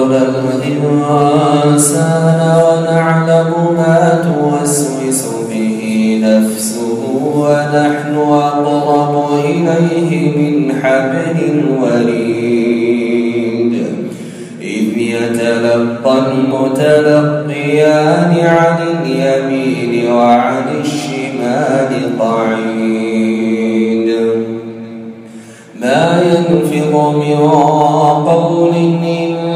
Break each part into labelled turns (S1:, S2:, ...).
S1: خلقنا الإنسان ونعلم ما توسوس به نفسه ونحن أقرب إليه من حبل الوريد إذ يتلقى المتلقيان عن اليمين وعن الشمال قعيد ما ينفض من قول إلا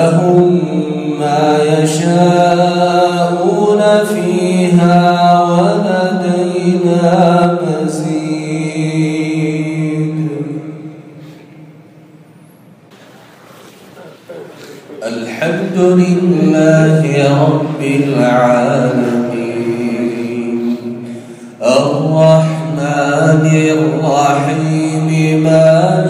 S1: لهم ما يشاءون فيها ولدينا مزيد. الحمد لله رب العالمين. الرحمن الرحيم مالك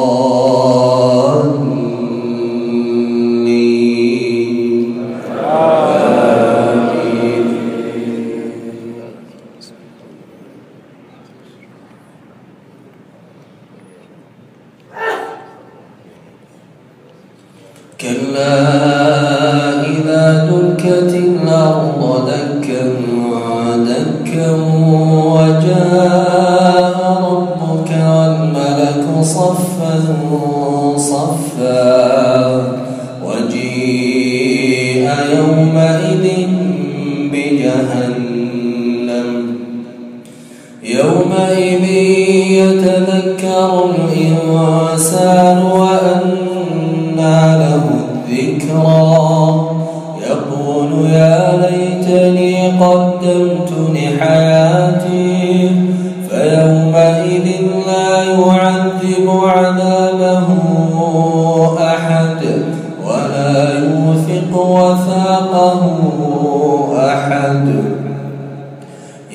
S1: إذا دكت الأرض دكا وجاء ربك والملك صفا صفا وجيء يومئذ بجهنم يومئذ يتذكر الإنسان وأنى